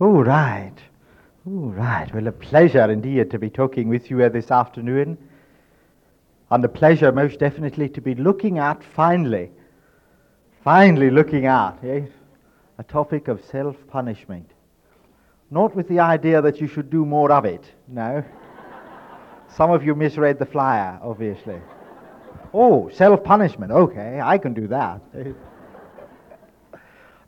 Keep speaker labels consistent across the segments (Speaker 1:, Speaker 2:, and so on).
Speaker 1: All right. All right. Well, a pleasure indeed to be talking with you here this afternoon. And a pleasure, most definitely, to be looking at, finally, finally looking at, eh, a topic of self punishment. Not with the idea that you should do more of it, no. Some of you misread the flyer, obviously. Oh, self punishment, okay, I can do that.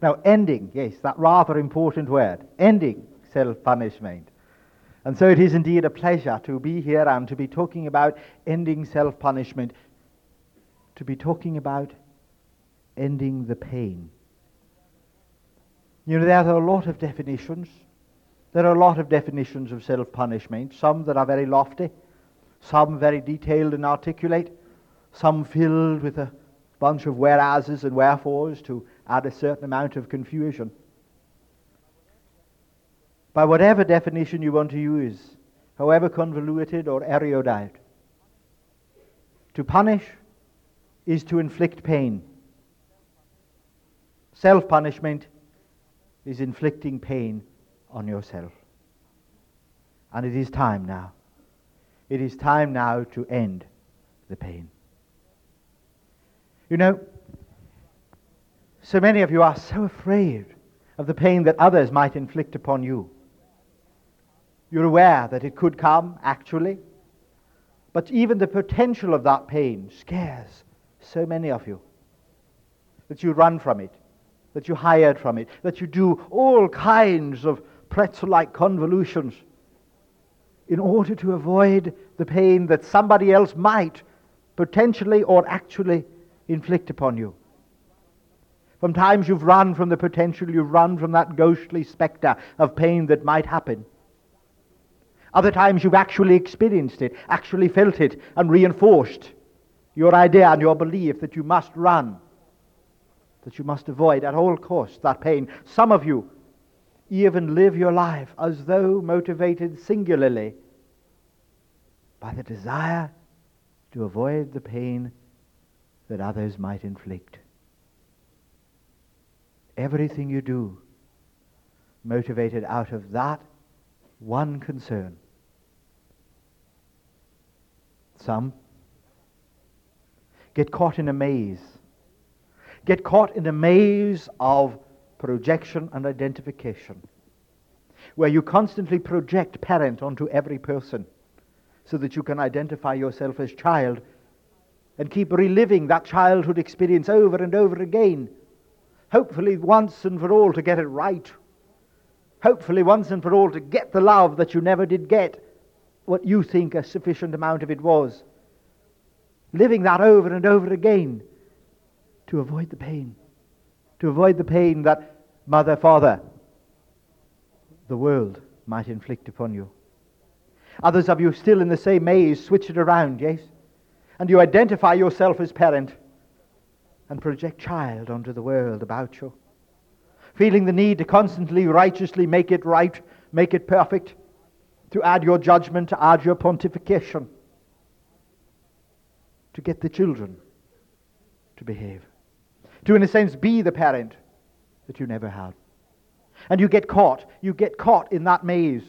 Speaker 1: Now, ending, yes, that rather important word, ending self punishment. And so it is indeed a pleasure to be here and to be talking about ending self punishment, to be talking about ending the pain. You know, there are a lot of definitions. There are a lot of definitions of self punishment, some that are very lofty, some very detailed and articulate, some filled with a bunch of whereases and wherefores to add a certain amount of confusion. By whatever definition you want to use, however convoluted or erudite, to punish is to inflict pain. Self punishment is inflicting pain on yourself. And it is time now. It is time now to end the pain. You know, so many of you are so afraid of the pain that others might inflict upon you. You're aware that it could come, actually. But even the potential of that pain scares so many of you that you run from it, that you hide from it, that you do all kinds of pretzel like convolutions in order to avoid the pain that somebody else might potentially or actually inflict upon you. Sometimes you've run from the potential, you've run from that ghostly spectre of pain that might happen. Other times you've actually experienced it, actually felt it, and reinforced your idea and your belief that you must run, that you must avoid at all costs that pain. Some of you even live your life as though motivated singularly by the desire to avoid the pain that others might inflict. Everything you do motivated out of that one concern. Some get caught in a maze. Get caught in a maze of projection and identification, where you constantly project parent onto every person so that you can identify yourself as child and keep reliving that childhood experience over and over again. Hopefully, once and for all, to get it right. Hopefully, once and for all, to get the love that you never did get, what you think a sufficient amount of it was. Living that over and over again to avoid the pain. To avoid the pain that mother, father, the world might inflict upon you. Others of you still in the same maze, switch it around, yes? and you identify yourself as parent and project child onto the world about you, feeling the need to constantly righteously make it right, make it perfect, to add your judgment, to add your pontification, to get the children to behave, to, in a sense, be the parent that you never had. And you get caught. You get caught in that maze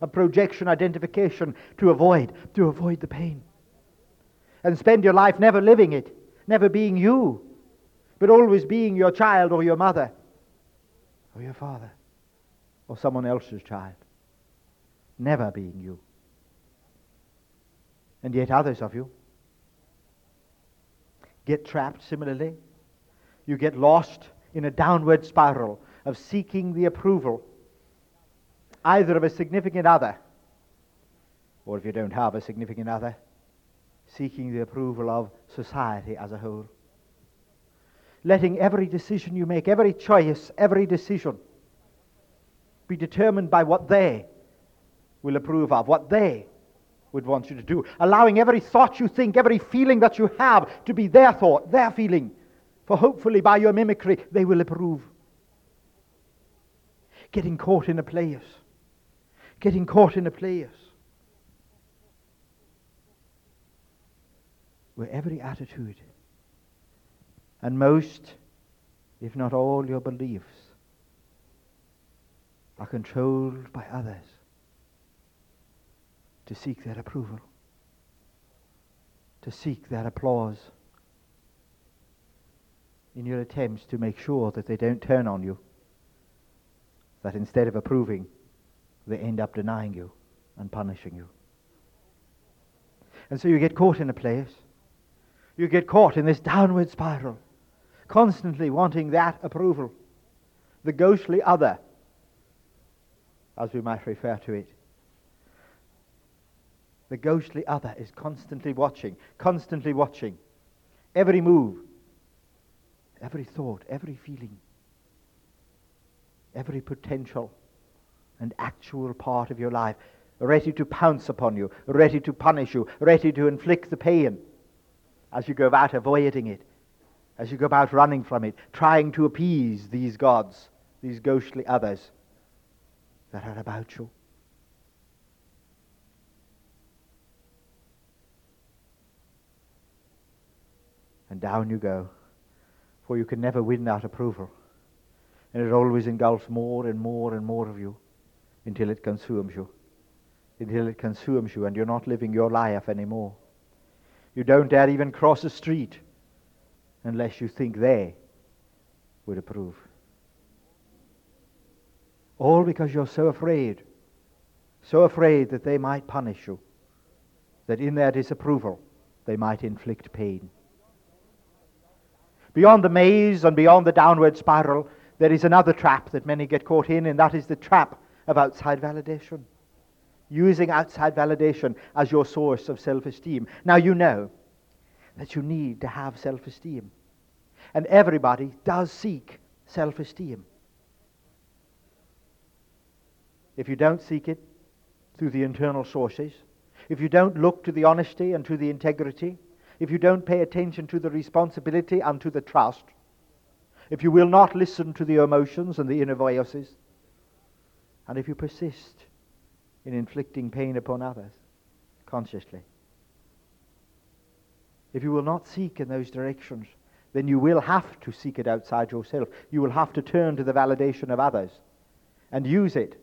Speaker 1: of projection identification to avoid, to avoid the pain and spend your life never living it, never being you, but always being your child or your mother or your father or someone else's child. Never being you. And yet others of you get trapped similarly. You get lost in a downward spiral of seeking the approval either of a significant other, or if you don't have a significant other, seeking the approval of society as a whole. Letting every decision you make, every choice, every decision be determined by what they will approve of, what they would want you to do. Allowing every thought you think, every feeling that you have to be their thought, their feeling. For hopefully by your mimicry they will approve. Getting caught in a place. Getting caught in a place where every attitude and most, if not all, your beliefs are controlled by others to seek their approval, to seek their applause in your attempts to make sure that they don't turn on you, that instead of approving, they end up denying you and punishing you. And so you get caught in a place. You get caught in this downward spiral, constantly wanting that approval, the ghostly other, as we might refer to it. The ghostly other is constantly watching, constantly watching. Every move, every thought, every feeling, every potential and actual part of your life, ready to pounce upon you, ready to punish you, ready to inflict the pain as you go about avoiding it, as you go about running from it, trying to appease these gods, these ghostly others that are about you. And down you go, for you can never win that approval. And it always engulfs more and more and more of you until it consumes you. Until it consumes you and you're not living your life anymore. You don't dare even cross a street unless you think they would approve. All because you're so afraid, so afraid that they might punish you, that in their disapproval they might inflict pain. Beyond the maze and beyond the downward spiral, there is another trap that many get caught in, and that is the trap of outside validation. Using outside validation as your source of self esteem. Now, you know that you need to have self esteem. And everybody does seek self esteem. If you don't seek it through the internal sources, if you don't look to the honesty and to the integrity, if you don't pay attention to the responsibility and to the trust, if you will not listen to the emotions and the inner voices, and if you persist in inflicting pain upon others consciously, if you will not seek in those directions, then you will have to seek it outside yourself. You will have to turn to the validation of others and use it,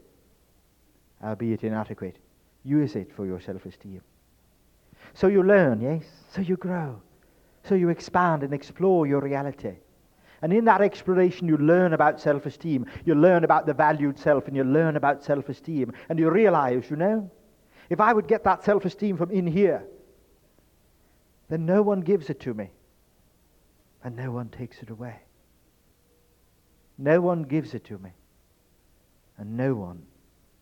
Speaker 1: albeit inadequate. Use it for your self esteem. So you learn, yes? So you grow. So you expand and explore your reality. And in that exploration, you learn about self esteem. You learn about the valued self, and you learn about self esteem. And you realize, you know, if I would get that self esteem from in here, then no one gives it to me, and no one takes it away. No one gives it to me, and no one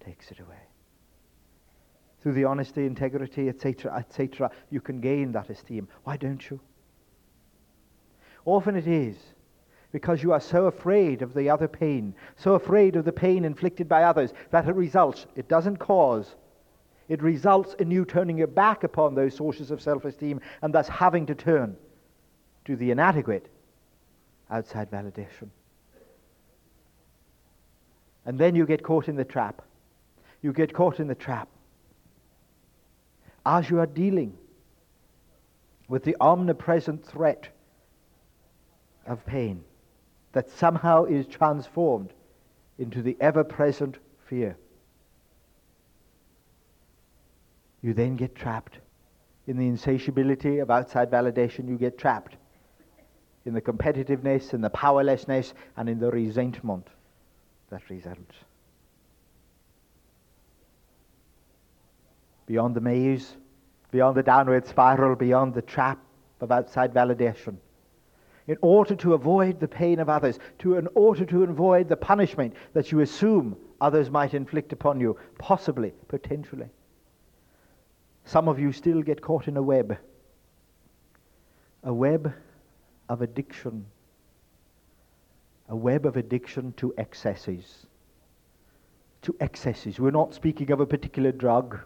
Speaker 1: takes it away. Through the honesty, integrity, etc., etc., you can gain that esteem. Why don't you? Often it is because you are so afraid of the other pain, so afraid of the pain inflicted by others, that it results, it doesn't cause, it results in you turning your back upon those sources of self esteem and thus having to turn to the inadequate outside validation. And then you get caught in the trap. You get caught in the trap. As you are dealing with the omnipresent threat of pain, that somehow is transformed into the ever present fear. You then get trapped in the insatiability of outside validation. You get trapped in the competitiveness, in the powerlessness, and in the resentment that results. Beyond the maze, beyond the downward spiral, beyond the trap of outside validation in order to avoid the pain of others, to, in order to avoid the punishment that you assume others might inflict upon you, possibly, potentially. Some of you still get caught in a web, a web of addiction, a web of addiction to excesses. To excesses. We're not speaking of a particular drug,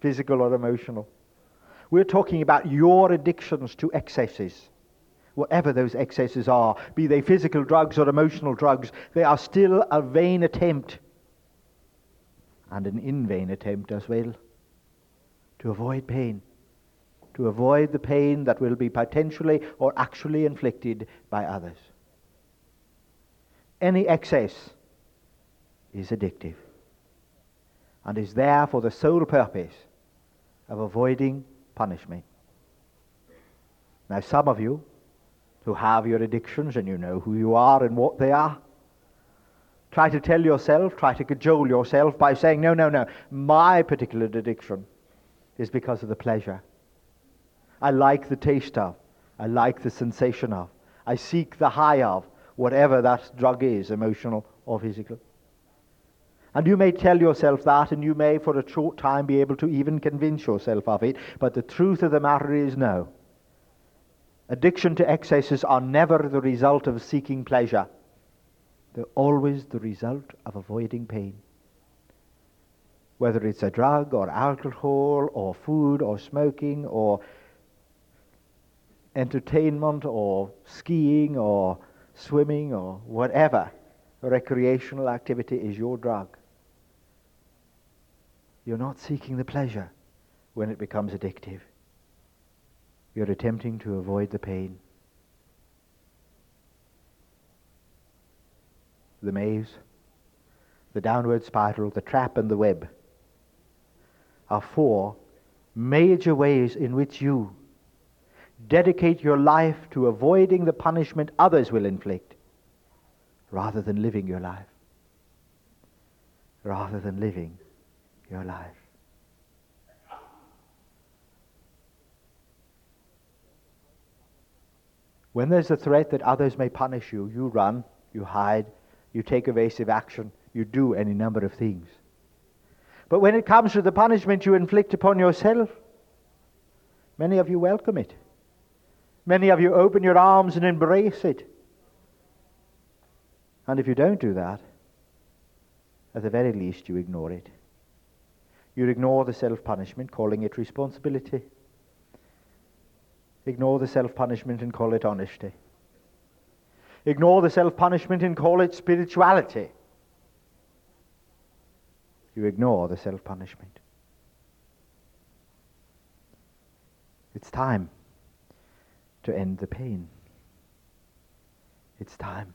Speaker 1: physical or emotional. We're talking about your addictions to excesses whatever those excesses are, be they physical drugs or emotional drugs, they are still a vain attempt, and an in vain attempt as well, to avoid pain, to avoid the pain that will be potentially or actually inflicted by others. Any excess is addictive and is there for the sole purpose of avoiding punishment. Now, some of you who have your addictions and you know who you are and what they are, try to tell yourself, try to cajole yourself by saying, no, no, no, my particular addiction is because of the pleasure. I like the taste of, I like the sensation of, I seek the high of, whatever that drug is, emotional or physical. And you may tell yourself that, and you may for a short time be able to even convince yourself of it, but the truth of the matter is no. Addiction to excesses are never the result of seeking pleasure. They're always the result of avoiding pain. Whether it's a drug or alcohol or food or smoking or entertainment or skiing or swimming or whatever recreational activity is your drug. You're not seeking the pleasure when it becomes addictive. You're attempting to avoid the pain. The maze, the downward spiral, the trap, and the web are four major ways in which you dedicate your life to avoiding the punishment others will inflict rather than living your life. Rather than living your life. When there's a threat that others may punish you, you run, you hide, you take evasive action, you do any number of things. But when it comes to the punishment you inflict upon yourself, many of you welcome it. Many of you open your arms and embrace it. And if you don't do that, at the very least you ignore it. You ignore the self punishment, calling it responsibility. Ignore the self punishment and call it honesty. Ignore the self punishment and call it spirituality. You ignore the self punishment. It's time to end the pain. It's time.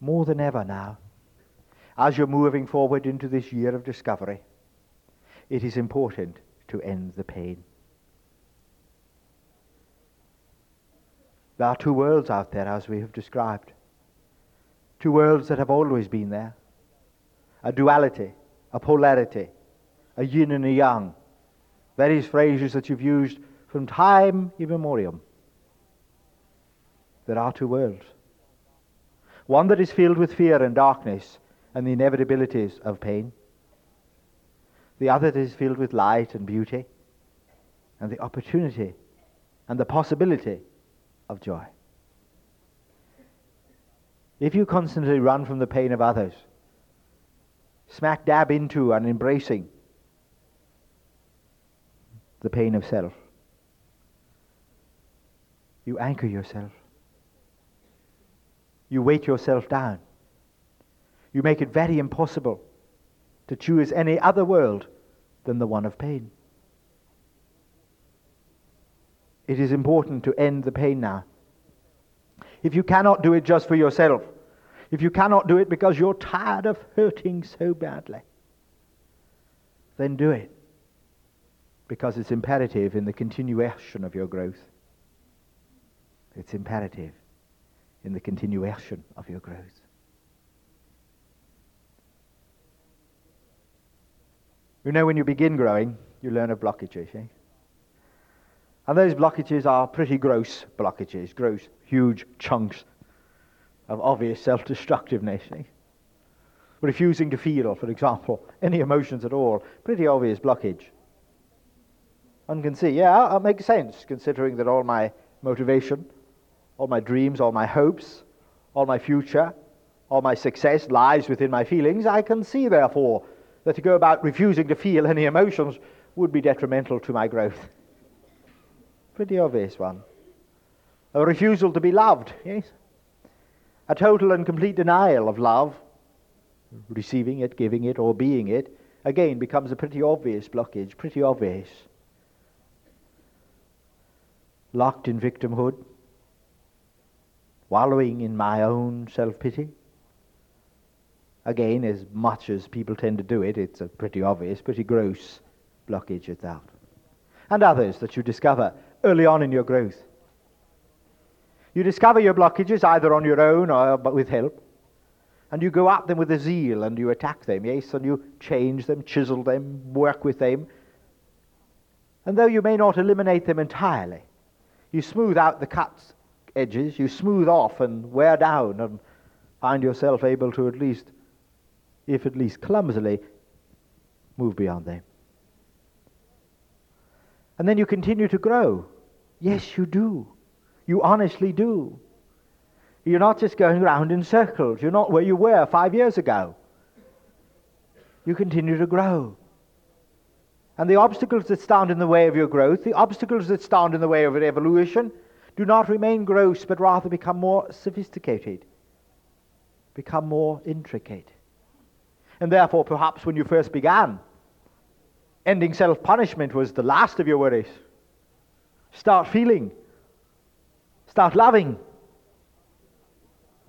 Speaker 1: More than ever now as you're moving forward into this year of discovery, it is important to end the pain. There are two worlds out there, as we have described. Two worlds that have always been there a duality, a polarity, a yin and a yang. Various phrases that you've used from time immemorial. There are two worlds. One that is filled with fear and darkness, and the inevitabilities of pain. The other that is filled with light and beauty and the opportunity and the possibility of joy. If you constantly run from the pain of others, smack dab into and embracing the pain of self, you anchor yourself. You weight yourself down. You make it very impossible to choose any other world than the one of pain. It is important to end the pain now. If you cannot do it just for yourself, if you cannot do it because you're tired of hurting so badly, then do it because it's imperative in the continuation of your growth. It's imperative in the continuation of your growth. You know, when you begin growing, you learn of blockages. Eh? And those blockages are pretty gross blockages, gross, huge chunks of obvious self destructiveness. Refusing to feel, for example, any emotions at all, pretty obvious blockage. One can see, yeah, it makes sense considering that all my motivation, all my dreams, all my hopes, all my future, all my success lies within my feelings. I can see, therefore, that to go about refusing to feel any emotions would be detrimental to my growth. Pretty obvious one. A refusal to be loved, yes? A total and complete denial of love, receiving it, giving it, or being it, again becomes a pretty obvious blockage, pretty obvious. Locked in victimhood, wallowing in my own self pity. Again, as much as people tend to do it, it's a pretty obvious, pretty gross blockage at that. And others that you discover early on in your growth. You discover your blockages either on your own or with help. And you go at them with a zeal and you attack them, yes, and you change them, chisel them, work with them. And though you may not eliminate them entirely, you smooth out the cut edges, you smooth off and wear down and find yourself able to at least, if at least clumsily, move beyond them. And then you continue to grow. Yes, you do. You honestly do. You're not just going around in circles. You're not where you were five years ago. You continue to grow. And the obstacles that stand in the way of your growth, the obstacles that stand in the way of your evolution, do not remain gross, but rather become more sophisticated, become more intricate. And therefore, perhaps when you first began, ending self punishment was the last of your worries. Start feeling, start loving,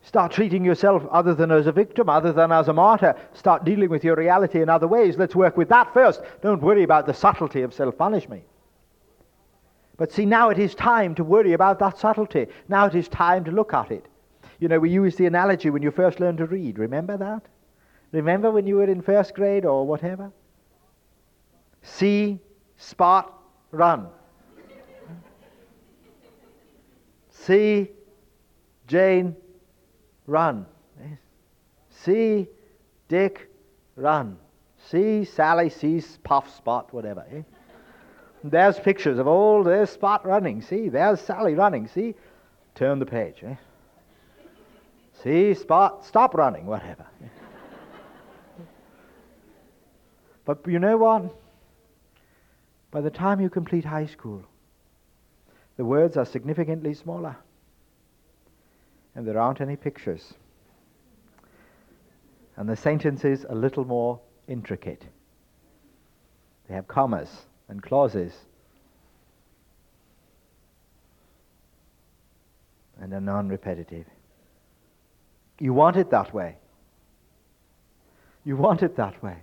Speaker 1: Start treating yourself other than as a victim, other than as a martyr. Start dealing with your reality in other ways. Let's work with that first. Don't worry about the subtlety of self punishment. But see, now it is time to worry about that subtlety. Now it is time to look at it. You know, we use the analogy when you first learned to read. Remember that? Remember when you were in first grade or whatever? See, spot, run. See, Jane, run. See Dick, run. See Sally, see Puff, Spot, whatever. Eh? There's pictures of all, there's Spot running. See, there's Sally running. See, turn the page. Eh? See, Spot, stop running, whatever. but you know what? By the time you complete high school, the words are significantly smaller and there aren't any pictures. And the sentences a little more intricate. They have commas and clauses. And are non repetitive. You want it that way. You want it that way.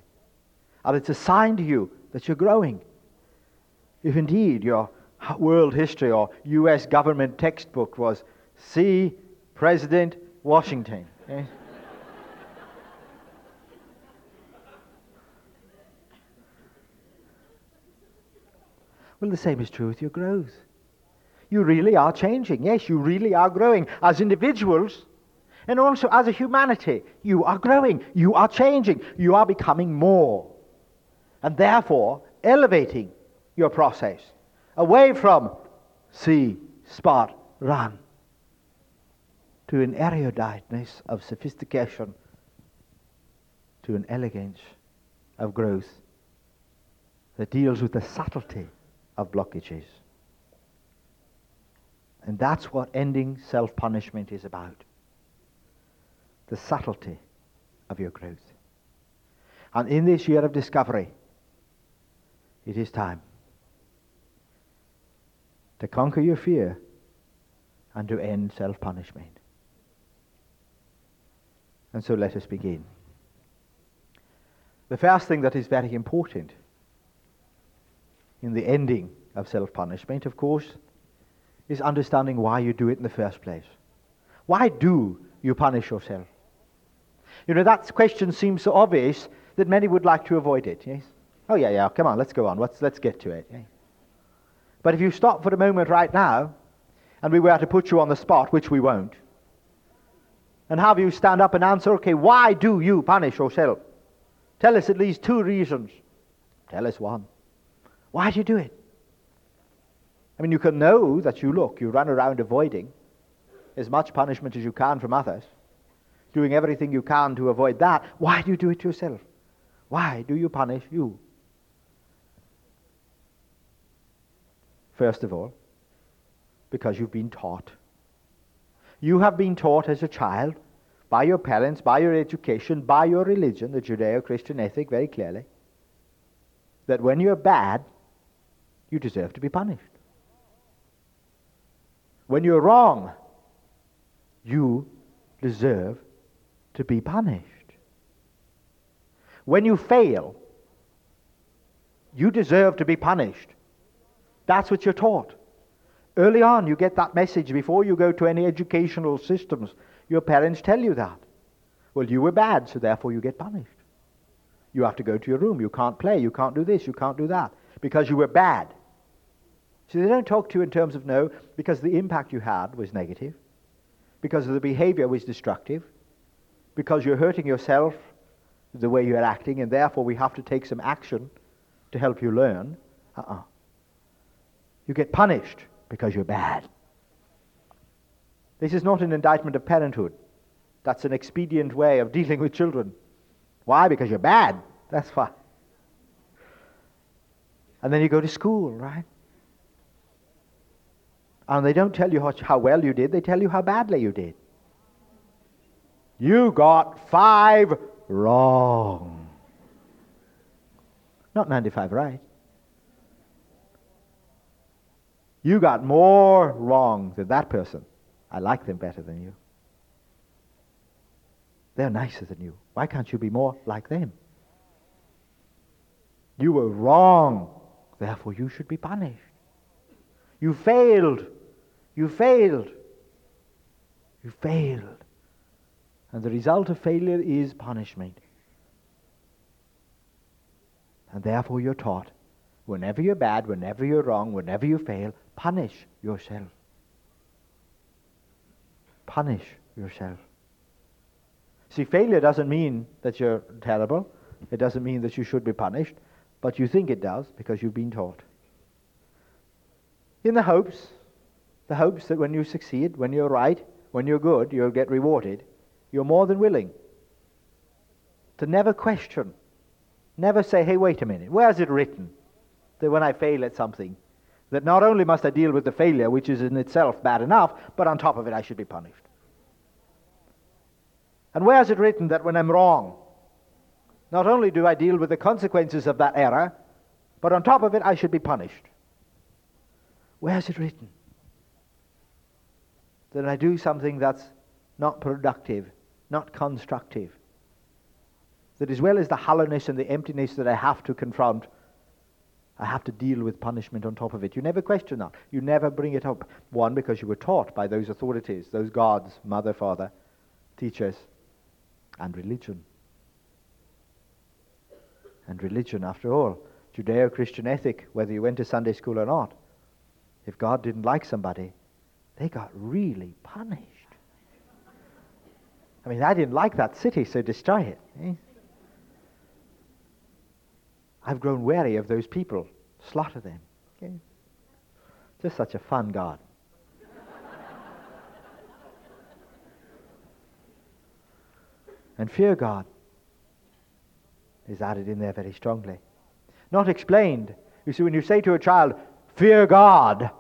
Speaker 1: And it's a sign to you that you're growing. If indeed your world history or U.S. government textbook was see President Washington. Eh? well, the same is true with your growth. You really are changing. Yes, you really are growing as individuals and also as a humanity. You are growing. You are changing. You are becoming more. And therefore, elevating your process. Away from see, spot, run. To an eruditeness of sophistication, to an elegance of growth. That deals with the subtlety of blockages. And that's what ending self punishment is about. The subtlety of your growth. And in this year of discovery, it is time to conquer your fear and to end self punishment. And so let us begin. The first thing that is very important in the ending of self punishment, of course, is understanding why you do it in the first place. Why do you punish yourself? You know, that question seems so obvious that many would like to avoid it, yes? Oh, yeah, yeah, come on, let's go on. Let's, let's get to it. But if you stop for a moment right now, and we were to put you on the spot, which we won't, and have you stand up and answer, okay, why do you punish yourself? Tell us at least two reasons. Tell us one. Why do you do it? I mean, you can know that you look, you run around avoiding as much punishment as you can from others, doing everything you can to avoid that. Why do you do it yourself? Why do you punish you? First of all, because you've been taught you have been taught as a child by your parents, by your education, by your religion, the Judeo Christian ethic, very clearly, that when you're bad, you deserve to be punished. When you're wrong, you deserve to be punished. When you fail, you deserve to be punished. That's what you're taught. Early on, you get that message before you go to any educational systems. Your parents tell you that. Well, you were bad, so therefore you get punished. You have to go to your room. You can't play. You can't do this. You can't do that because you were bad. So they don't talk to you in terms of no, because the impact you had was negative, because the behavior was destructive, because you're hurting yourself the way you're acting, and therefore we have to take some action to help you learn. Uh-uh. You get punished because you're bad. This is not an indictment of parenthood. That's an expedient way of dealing with children. Why? Because you're bad. That's why. And then you go to school, right? And they don't tell you how, how well you did, they tell you how badly you did. You got five wrong. Not 95 right. You got more wrong than that person. I like them better than you. They're nicer than you. Why can't you be more like them? You were wrong. Therefore, you should be punished. You failed. You failed. You failed. And the result of failure is punishment. And therefore, you're taught whenever you're bad, whenever you're wrong, whenever you fail, punish yourself. Punish yourself. See, failure doesn't mean that you're terrible. It doesn't mean that you should be punished. But you think it does because you've been taught. In the hopes, the hopes that when you succeed, when you're right, when you're good, you'll get rewarded, you're more than willing to never question, never say, hey, wait a minute, where's it written that when I fail at something, that not only must I deal with the failure, which is in itself bad enough, but on top of it I should be punished? And where is it written that when I'm wrong, not only do I deal with the consequences of that error, but on top of it, I should be punished. Where is it written? That I do something that's not productive, not constructive. That as well as the hollowness and the emptiness that I have to confront, I have to deal with punishment on top of it. You never question that. You never bring it up. One, because you were taught by those authorities, those gods, mother, father, teachers, and religion and religion, after all. Judeo Christian ethic, whether you went to Sunday school or not. If God didn't like somebody, they got really punished. I mean, I didn't like that city, so destroy it. Eh? I've grown wary of those people. Slaughter them. Okay? Just such a fun God. and fear God is added in there very strongly. Not explained. You see, when you say to a child, fear God,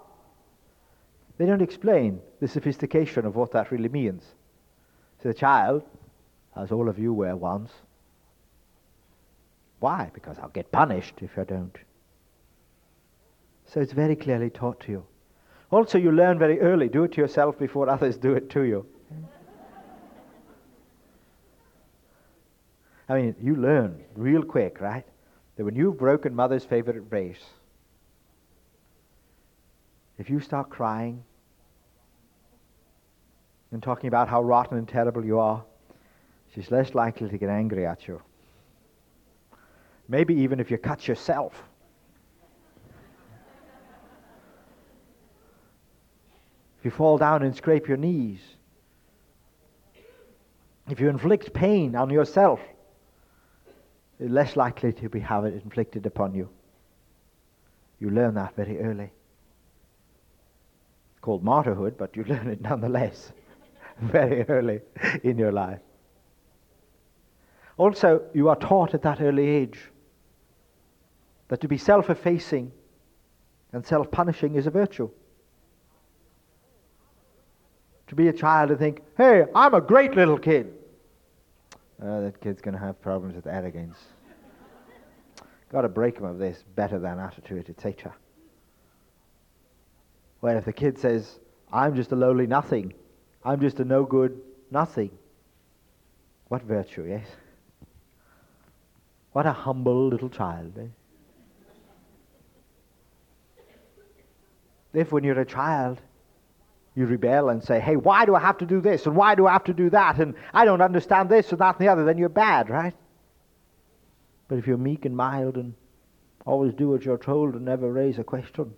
Speaker 1: they don't explain the sophistication of what that really means. So the child, as all of you were once, why? Because I'll get punished if I don't. So it's very clearly taught to you. Also, you learn very early do it to yourself before others do it to you. I mean, you learn real quick, right? That when you've broken mother's favorite vase, if you start crying and talking about how rotten and terrible you are, she's less likely to get angry at you. Maybe even if you cut yourself. if you fall down and scrape your knees. If you inflict pain on yourself less likely to be have it inflicted upon you. You learn that very early. It's called martyrhood, but you learn it nonetheless very early in your life. Also, you are taught at that early age that to be self effacing and self punishing is a virtue. To be a child and think, hey, I'm a great little kid. Oh, that kid's going to have problems with arrogance. Got to break him of this better than attitude, etc. Where if the kid says, I'm just a lowly nothing, I'm just a no good nothing. What virtue, yes? What a humble little child, eh? If when you're a child, you rebel and say, hey, why do I have to do this? And why do I have to do that? And I don't understand this and that and the other, then you're bad, right? But if you're meek and mild and always do what you're told and never raise a question,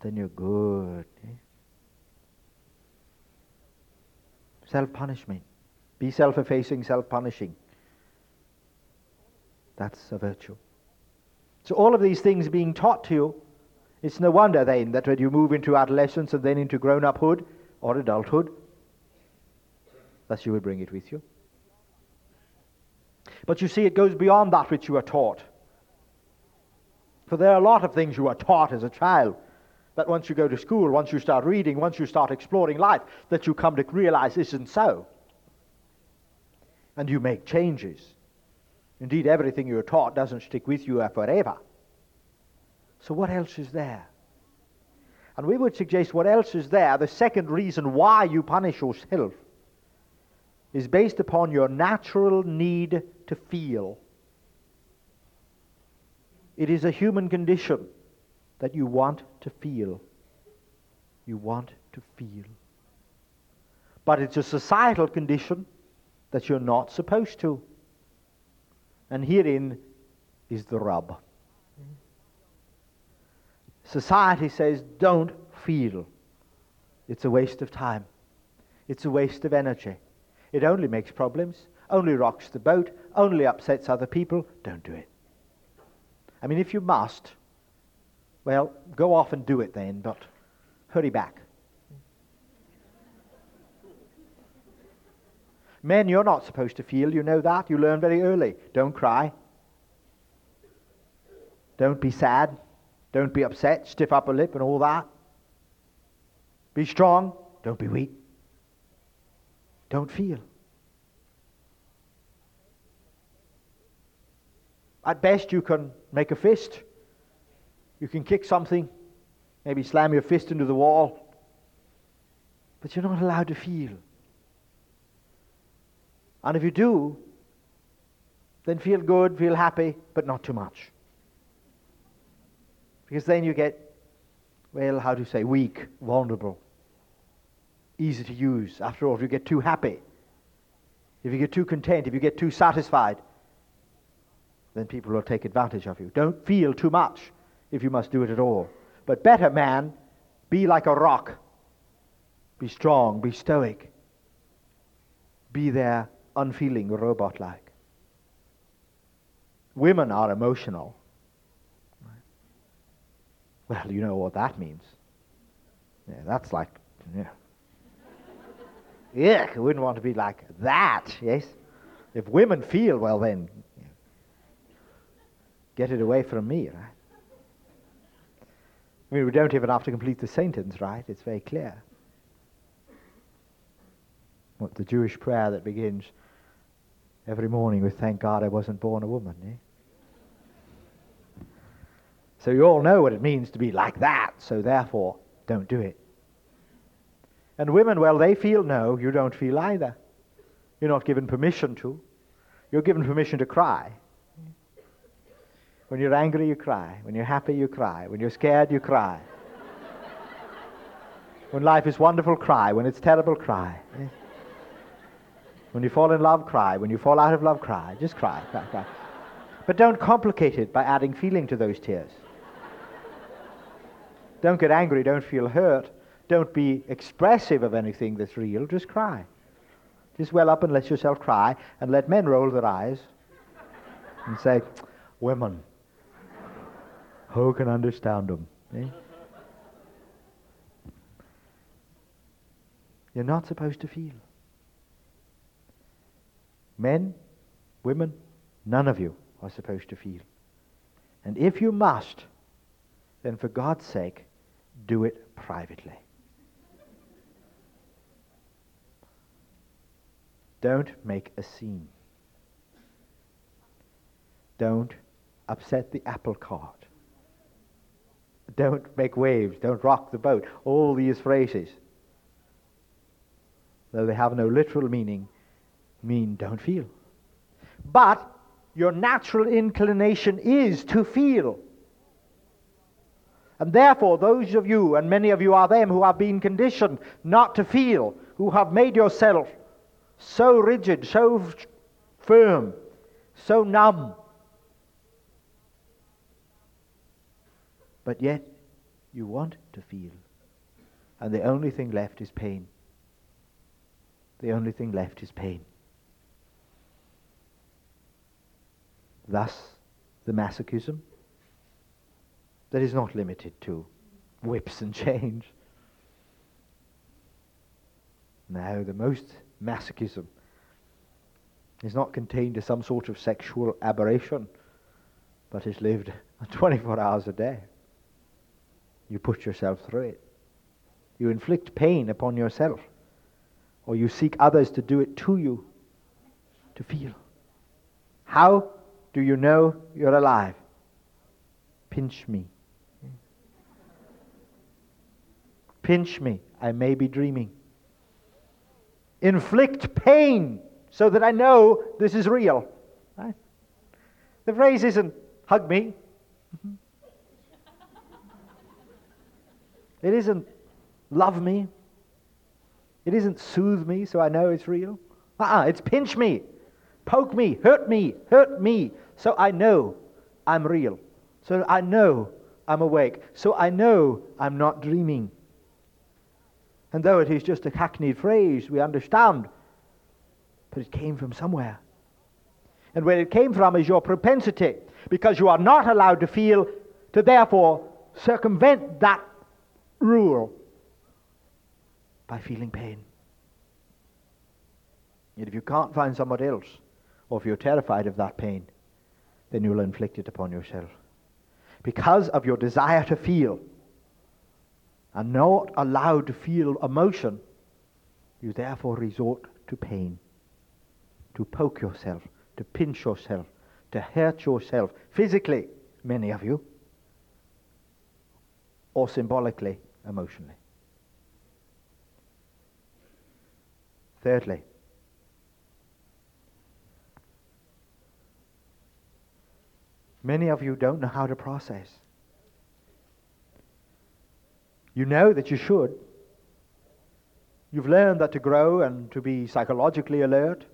Speaker 1: then you're good. Eh? Self punishment. Be self effacing, self punishing. That's a virtue. So, all of these things being taught to you, it's no wonder then that when you move into adolescence and then into grown uphood or adulthood, that you will bring it with you. But you see, it goes beyond that which you are taught. For there are a lot of things you are taught as a child that once you go to school, once you start reading, once you start exploring life, that you come to realize isn't so. And you make changes. Indeed, everything you're taught doesn't stick with you forever. So, what else is there? And we would suggest what else is there, the second reason why you punish yourself, is based upon your natural need to feel. It is a human condition that you want to feel. You want to feel. But it's a societal condition that you're not supposed to. And herein is the rub. Society says, don't feel. It's a waste of time. It's a waste of energy. It only makes problems, only rocks the boat, only upsets other people. Don't do it. I mean, if you must, well, go off and do it then, but hurry back. Men, you're not supposed to feel. You know that. You learn very early. Don't cry. Don't be sad. Don't be upset. Stiff upper lip and all that. Be strong. Don't be weak. Don't feel. At best, you can make a fist. You can kick something, maybe slam your fist into the wall. But you're not allowed to feel. And if you do, then feel good, feel happy, but not too much. Because then you get, well, how do you say, weak, vulnerable, easy to use. After all, if you get too happy, if you get too content, if you get too satisfied, then people will take advantage of you. Don't feel too much if you must do it at all. But better, man, be like a rock. Be strong, be stoic. Be there unfeeling, robot like. Women are emotional. Well, you know what that means. Yeah, that's like, yeah. Yeah, I wouldn't want to be like that, yes? If women feel, well then, Get it away from me, right? I mean, we don't even have to complete the sentence, right? It's very clear. What the Jewish prayer that begins every morning with thank God I wasn't born a woman. Eh? So you all know what it means to be like that, so therefore don't do it. And women, well, they feel no, you don't feel either. You're not given permission to. You're given permission to cry. When you're angry, you cry. When you're happy, you cry. When you're scared, you cry. when life is wonderful, cry. When it's terrible, cry. When you fall in love, cry. When you fall out of love, cry. Just cry, cry, cry. But don't complicate it by adding feeling to those tears. Don't get angry. Don't feel hurt. Don't be expressive of anything that's real. Just cry. Just well up and let yourself cry and let men roll their eyes and say, Women, who can understand them? Eh? You're not supposed to feel. Men, women, none of you are supposed to feel. And if you must, then for God's sake, do it privately. Don't make a scene. Don't upset the apple cart. Don't make waves. Don't rock the boat. All these phrases. though they have no literal meaning, mean don't feel. But your natural inclination is to feel. And therefore, those of you, and many of you are them, who have been conditioned not to feel, who have made yourself so rigid, so firm, so numb. But yet, you want to feel. And the only thing left is pain. The only thing left is pain. Thus, the masochism that is not limited to whips and chains. Now, the most masochism is not contained to some sort of sexual aberration, but is lived 24 hours a day. You put yourself through it. You inflict pain upon yourself, or you seek others to do it to you to feel. How do you know you're alive? Pinch me. Pinch me. I may be dreaming. Inflict pain so that I know this is real. Right? The phrase isn't hug me. it isn't love me. It isn't soothe me so I know it's real. Uh-uh, it's pinch me, poke me, hurt me, hurt me, so I know I'm real. So I know I'm awake. So I know I'm not dreaming. And though it is just a hackneyed phrase, we understand, but it came from somewhere. And where it came from is your propensity, because you are not allowed to feel, to therefore circumvent that rule by feeling pain. Yet if you can't find somebody else, or if you're terrified of that pain, then you'll inflict it upon yourself. Because of your desire to feel, and not allowed to feel emotion, you therefore resort to pain, to poke yourself, to pinch yourself, to hurt yourself, physically, many of you, or symbolically, emotionally. Thirdly, many of you don't know how to process. You know that you should. You've learned that to grow and to be psychologically alert,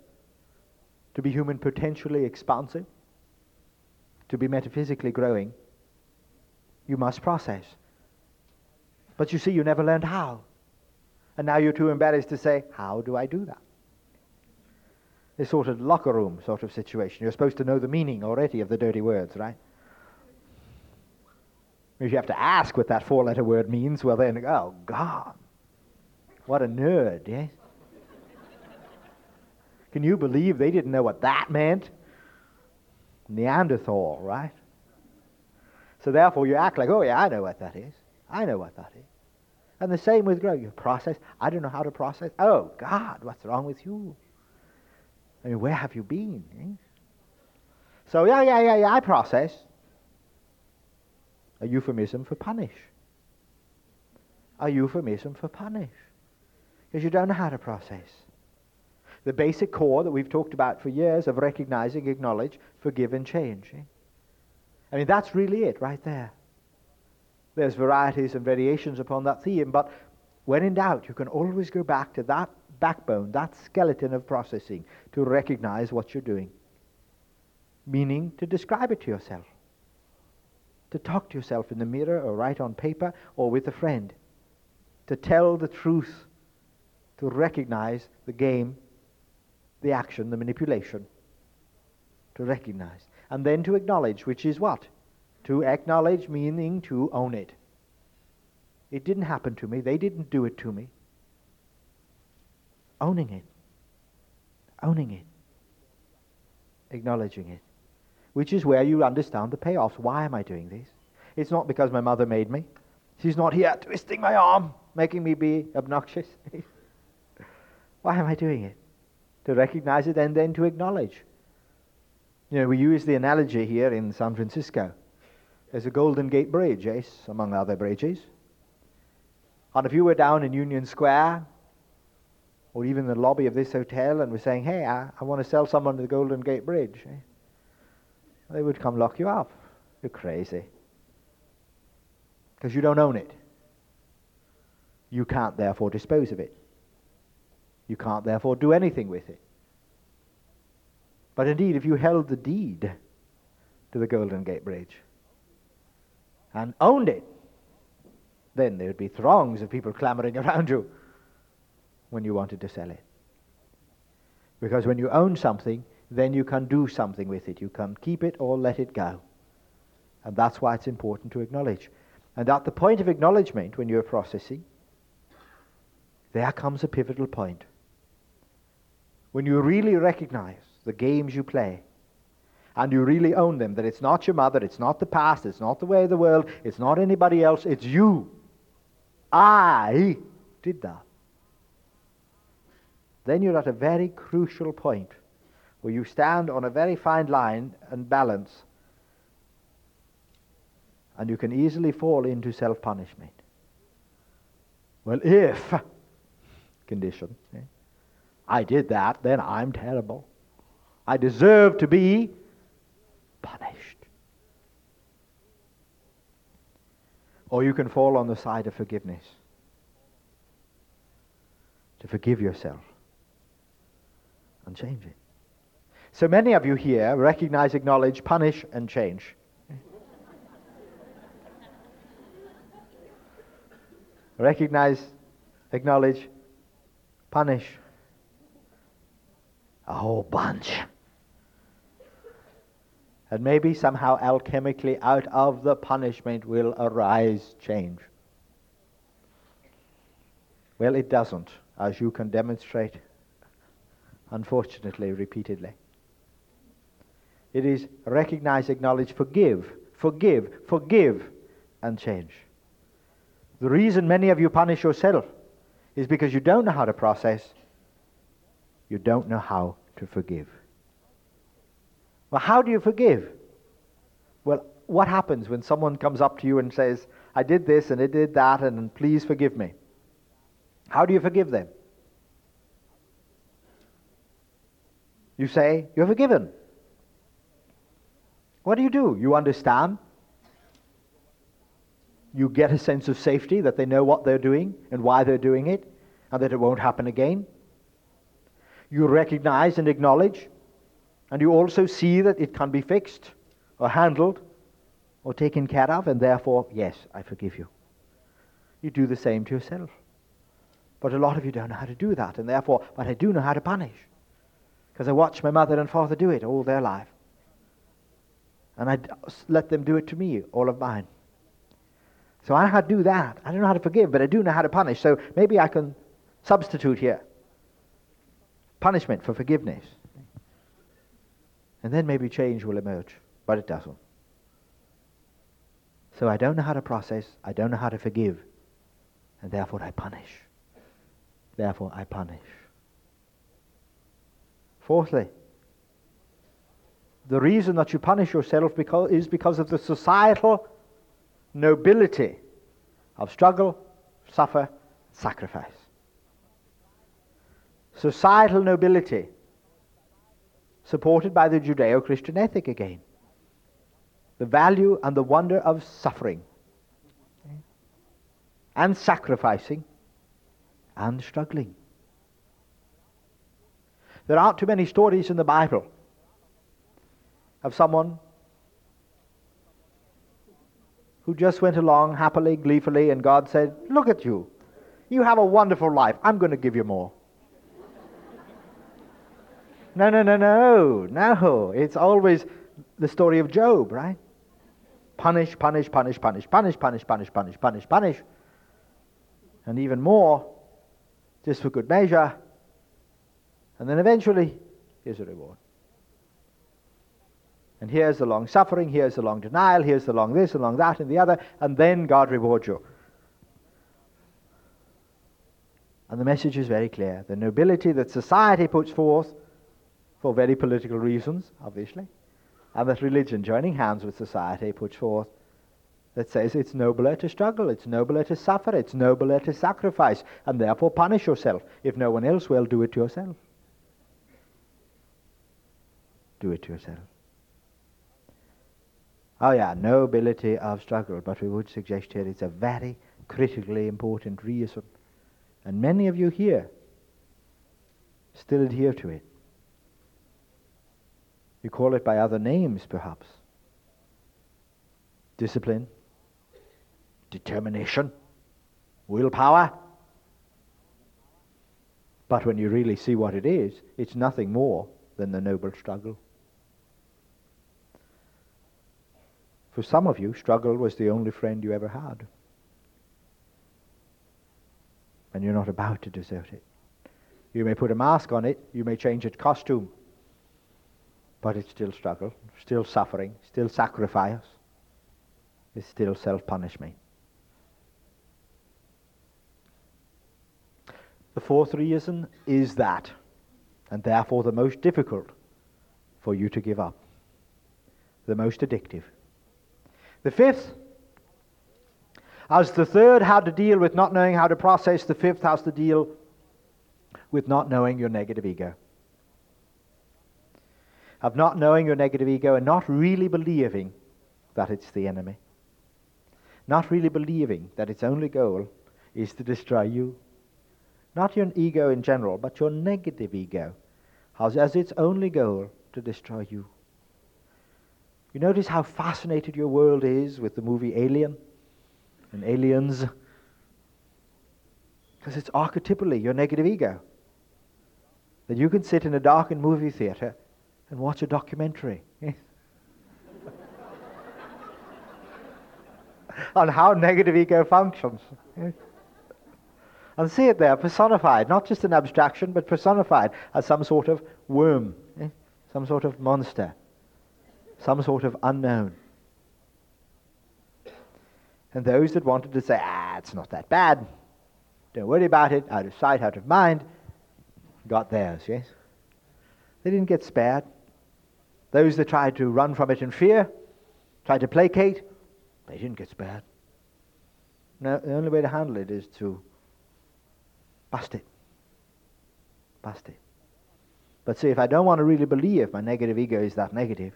Speaker 1: to be human potentially expansive, to be metaphysically growing, you must process. But you see, you never learned how. And now you're too embarrassed to say, How do I do that? This sort of locker room sort of situation. You're supposed to know the meaning already of the dirty words, right? If you have to ask what that four letter word means, well, then, oh, God. What a nerd, yes? Can you believe they didn't know what that meant? Neanderthal, right? So therefore, you act like, oh, yeah, I know what that is. I know what that is. And the same with growth. You process. I don't know how to process. Oh, God, what's wrong with you? I mean, where have you been? Eh? So, yeah, yeah, yeah, yeah, I process. A euphemism for punish. A euphemism for punish. Because you don't know how to process. The basic core that we've talked about for years of recognizing, acknowledge, forgive, and change. Eh? I mean, that's really it right there. There's varieties and variations upon that theme, but when in doubt, you can always go back to that backbone, that skeleton of processing, to recognize what you're doing. Meaning to describe it to yourself. To talk to yourself in the mirror or write on paper or with a friend. To tell the truth. To recognize the game, the action, the manipulation. To recognize. And then to acknowledge, which is what? To acknowledge meaning to own it. It didn't happen to me. They didn't do it to me. Owning it. Owning it. Acknowledging it. Which is where you understand the payoffs. Why am I doing this? It's not because my mother made me. She's not here twisting my arm, making me be obnoxious. Why am I doing it? To recognize it and then to acknowledge. You know, we use the analogy here in San Francisco. There's a Golden Gate Bridge, yes, among other bridges. And if you were down in Union Square or even the lobby of this hotel and were saying, hey, I, I want to sell someone the Golden Gate Bridge, eh? They would come lock you up. You're crazy. Because you don't own it. You can't therefore dispose of it. You can't therefore do anything with it. But indeed, if you held the deed to the Golden Gate Bridge and owned it, then there would be throngs of people clamoring around you when you wanted to sell it. Because when you own something, then you can do something with it. You can keep it or let it go. And that's why it's important to acknowledge. And at the point of acknowledgement, when you're processing, there comes a pivotal point. When you really recognize the games you play, and you really own them, that it's not your mother, it's not the past, it's not the way of the world, it's not anybody else, it's you. I did that. Then you're at a very crucial point where you stand on a very fine line and balance, and you can easily fall into self punishment. Well, if condition, eh, I did that, then I'm terrible. I deserve to be punished. Or you can fall on the side of forgiveness. To forgive yourself and change it. So many of you here recognize, acknowledge, punish, and change. recognize, acknowledge, punish. A whole bunch. And maybe somehow alchemically out of the punishment will arise change. Well, it doesn't, as you can demonstrate unfortunately, repeatedly. It is recognize, acknowledge, forgive, forgive, forgive, and change. The reason many of you punish yourself is because you don't know how to process, you don't know how to forgive. Well, how do you forgive? Well, what happens when someone comes up to you and says, I did this and I did that, and please forgive me? How do you forgive them? You say, You're forgiven. What do you do? You understand. You get a sense of safety that they know what they're doing and why they're doing it and that it won't happen again. You recognize and acknowledge, and you also see that it can be fixed or handled or taken care of, and therefore, yes, I forgive you. You do the same to yourself. But a lot of you don't know how to do that, and therefore, but I do know how to punish because I watched my mother and father do it all their life. And I let them do it to me, all of mine. So I know how to do that. I don't know how to forgive, but I do know how to punish. So maybe I can substitute here punishment for forgiveness. And then maybe change will emerge, but it doesn't. So I don't know how to process, I don't know how to forgive, and therefore I punish. Therefore I punish. Fourthly, the reason that you punish yourself because, is because of the societal nobility of struggle, suffer, sacrifice. Societal nobility, supported by the Judeo Christian ethic again. The value and the wonder of suffering and sacrificing and struggling. There aren't too many stories in the Bible of someone who just went along happily, gleefully, and God said, Look at you. You have a wonderful life. I'm going to give you more. no, no, no, no. No. It's always the story of Job, right? Punish, punish, punish, punish, punish, punish, punish, punish, punish, punish. And even more, just for good measure, and then eventually, here's a reward. And here's the long suffering, here's the long denial, here's the long this, the long that, and the other, and then God rewards you. And the message is very clear. The nobility that society puts forth, for very political reasons, obviously, and that religion, joining hands with society, puts forth, that says it's nobler to struggle, it's nobler to suffer, it's nobler to sacrifice, and therefore punish yourself. If no one else will, do it to yourself. Do it to yourself. Oh, yeah, nobility of struggle, but we would suggest here it's a very critically important reason. And many of you here still adhere to it. You call it by other names, perhaps. Discipline, determination, willpower. But when you really see what it is, it's nothing more than the noble struggle. For some of you, struggle was the only friend you ever had. And you're not about to desert it. You may put a mask on it, you may change its costume, but it's still struggle, still suffering, still sacrifice, it's still self punishment. The fourth reason is that, and therefore the most difficult for you to give up, the most addictive. The fifth, as the third had to deal with not knowing how to process, the fifth has to deal with not knowing your negative ego. Of not knowing your negative ego and not really believing that it's the enemy. Not really believing that its only goal is to destroy you. Not your ego in general, but your negative ego has as its only goal to destroy you. You notice how fascinated your world is with the movie Alien and aliens? Because it's archetypally your negative ego. That you can sit in a darkened movie theater and watch a documentary on how negative ego functions. and see it there personified, not just an abstraction, but personified as some sort of worm, eh? some sort of monster some sort of unknown. And those that wanted to say, ah, it's not that bad, don't worry about it, out of sight, out of mind, got theirs, yes? They didn't get spared. Those that tried to run from it in fear, tried to placate, they didn't get spared. No, the only way to handle it is to bust it. Bust it. But see, if I don't want to really believe my negative ego is that negative,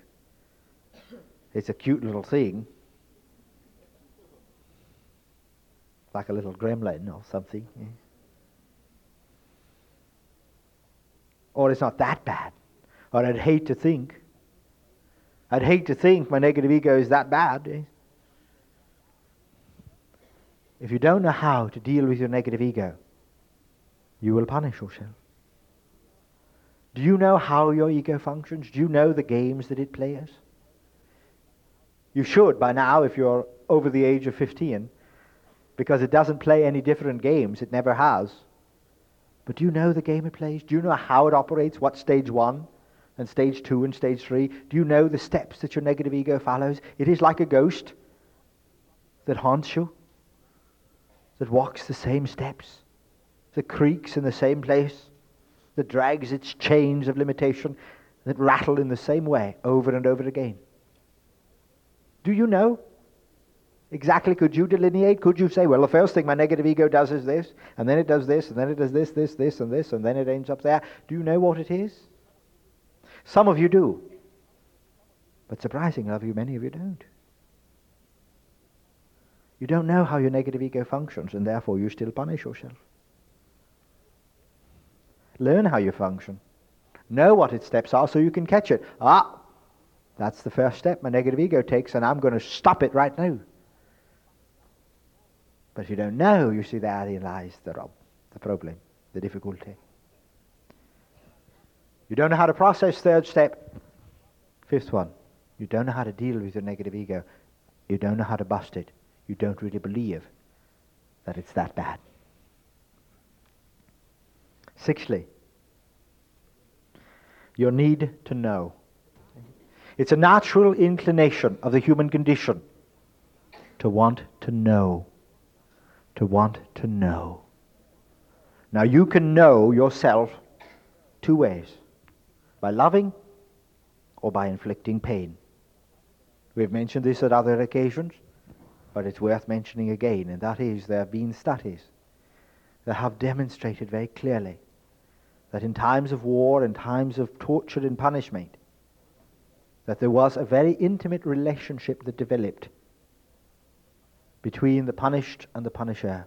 Speaker 1: it's a cute little thing, like a little gremlin or something. Yeah. Or it's not that bad. Or I'd hate to think. I'd hate to think my negative ego is that bad. If you don't know how to deal with your negative ego, you will punish yourself. Do you know how your ego functions? Do you know the games that it plays? You should by now if you're over the age of 15 because it doesn't play any different games. It never has. But do you know the game it plays? Do you know how it operates? What stage one and stage two and stage three? Do you know the steps that your negative ego follows? It is like a ghost that haunts you, that walks the same steps, that creaks in the same place, that drags its chains of limitation, that rattle in the same way over and over again. Do you know? Exactly, could you delineate? Could you say, well, the first thing my negative ego does is this, and then it does this, and then it does this, this, this, and this, and then it ends up there? Do you know what it is? Some of you do. But surprisingly, of you, many of you don't. You don't know how your negative ego functions, and therefore you still punish yourself. Learn how you function. Know what its steps are so you can catch it. Ah, that's the first step my negative ego takes, and I'm going to stop it right now. But if you don't know, you see, therein lies the, rob, the problem, the difficulty. You don't know how to process third step. Fifth one, you don't know how to deal with your negative ego. You don't know how to bust it. You don't really believe that it's that bad. Sixthly, your need to know. It's a natural inclination of the human condition to want to know. To want to know. Now, you can know yourself two ways by loving or by inflicting pain. We've mentioned this at other occasions. but it's worth mentioning again, and that is there have been studies that have demonstrated very clearly that in times of war and times of torture and punishment, that there was a very intimate relationship that developed between the punished and the punisher.